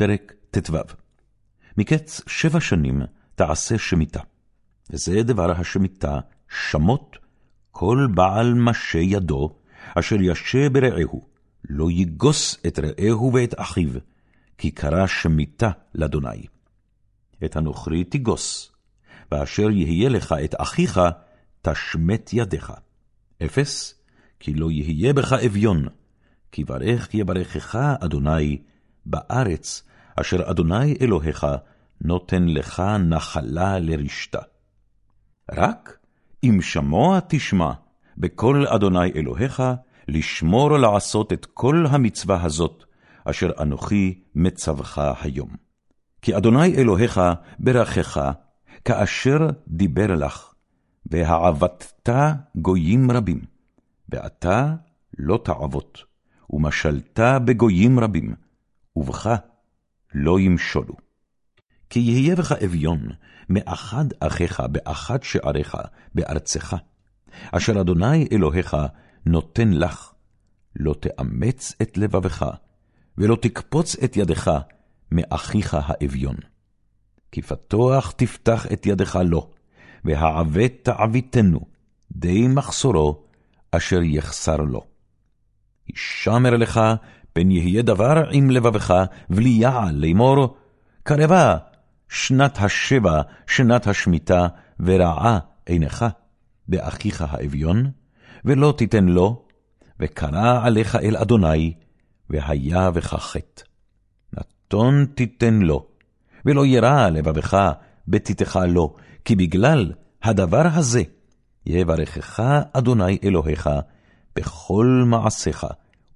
פרק ט"ו מקץ שבע שנים תעשה שמיטה, וזה דבר השמיטה שמות כל בעל משה ידו, אשר ישה ברעהו, לא יגוס את רעהו ואת אחיו, כי קרא שמיטה לאדוני. את הנוכרי תגוס, ואשר יהיה לך את אחיך, תשמט ידיך. אפס, כי לא יהיה בך אביון, כי ברך יברכך אדוני בארץ, אשר אדוני אלוהיך נותן לך נחלה לרשתה. רק אם שמוע תשמע בקול אדוני אלוהיך, לשמור לעשות את כל המצווה הזאת, אשר אנוכי מצווך היום. כי אדוני אלוהיך ברכך, כאשר דיבר לך, והעבדת גויים רבים, ואתה לא תעבот, ומשלת בגויים רבים, ובך לא ימשולו. כי יהיה בך אביון מאחד אחיך באחד שעריך בארצך, אשר אדוני אלוהיך נותן לך, לא תאמץ את לבבך, ולא תקפוץ את ידך מאחיך האביון. כי פתוח תפתח את ידך לו, והעבט תעביתנו, די מחסורו, אשר יחסר לו. הישמר לך, פן יהיה דבר עם לבבך, וליעל לאמור, קרבה שנת השבע, שנת השמיטה, ורעה עינך באחיך האביון, ולא תיתן לו, וקרא עליך אל אדוני, והיה בך חטא. נתון תיתן לו, ולא ירע לבבך בתיתך לו, כי בגלל הדבר הזה יברכך אדוני אלוהיך בכל מעשיך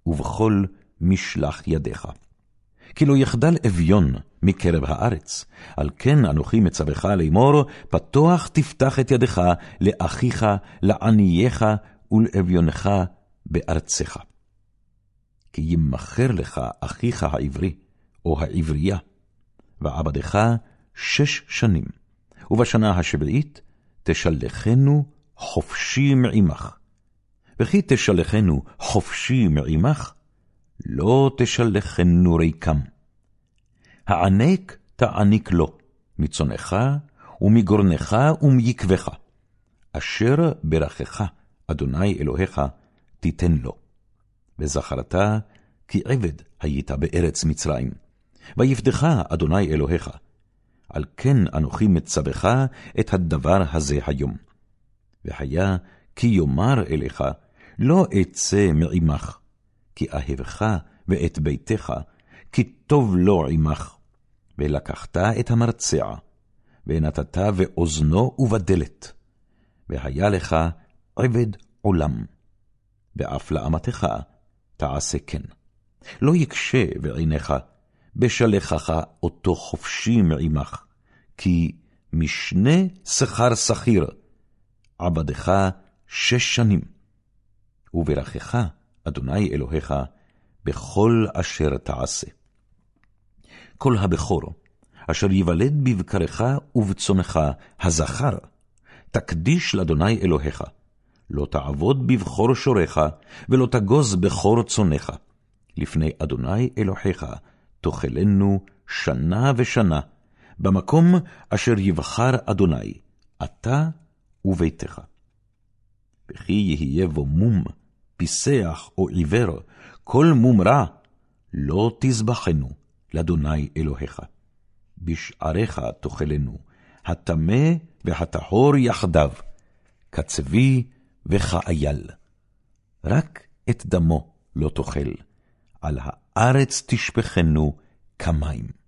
ובכל משלח ידיך. כי לא יחדל אביון מקרב הארץ, על כן אנוכי מצווך לאמור, פתוח תפתח את ידך לאחיך, לענייך ולאביונך בארצך. כי ימכר לך אחיך העברי, או העברייה, ועבדך שש שנים, ובשנה השביעית תשלחנו חופשי מעמך. וכי תשלחנו חופשי מעמך, לא תשלחנו ריקם. הענק תעניק לו, מצונך ומגורנך ומיקבך, אשר ברכך, אדוני אלוהיך, תיתן לו. וזכרת כי עבד היית בארץ מצרים, ויפדך אדוני אלוהיך. על כן אנוכי מצווך את הדבר הזה היום. והיה כי יאמר אליך, לא אצא מעמך, כי אהבך ואת ביתך, כי טוב לו עמך. ולקחת את המרצע, ונתת באוזנו ובדלת, והיה לך עבד עולם, ואף לאמתך תעשה כן. לא יקשה בעיניך, בשלחך אותו חופשי מעמך, כי משנה שכר שכיר, עבדך שש שנים. וברכך, אדוני אלוהיך, בכל אשר תעשה. כל הבכור, אשר ייוולד בבקרך ובצונך, הזכר, תקדיש לאדוני אלוהיך. לא תעבוד בבכור שורך, ולא תגוז בכור צונך. לפני אדוני אלוהיך תאכלנו שנה ושנה, במקום אשר יבחר אדוני, אתה וביתך. וכי יהיה בו מום, פיסח או עיוור, כל מום רע, לא תזבחנו לאדוני אלוהיך. בשעריך תאכלנו, הטמא והטהור יחדיו, כצבי וכאייל. רק את דמו לא תאכל, על הארץ תשפכנו כמים.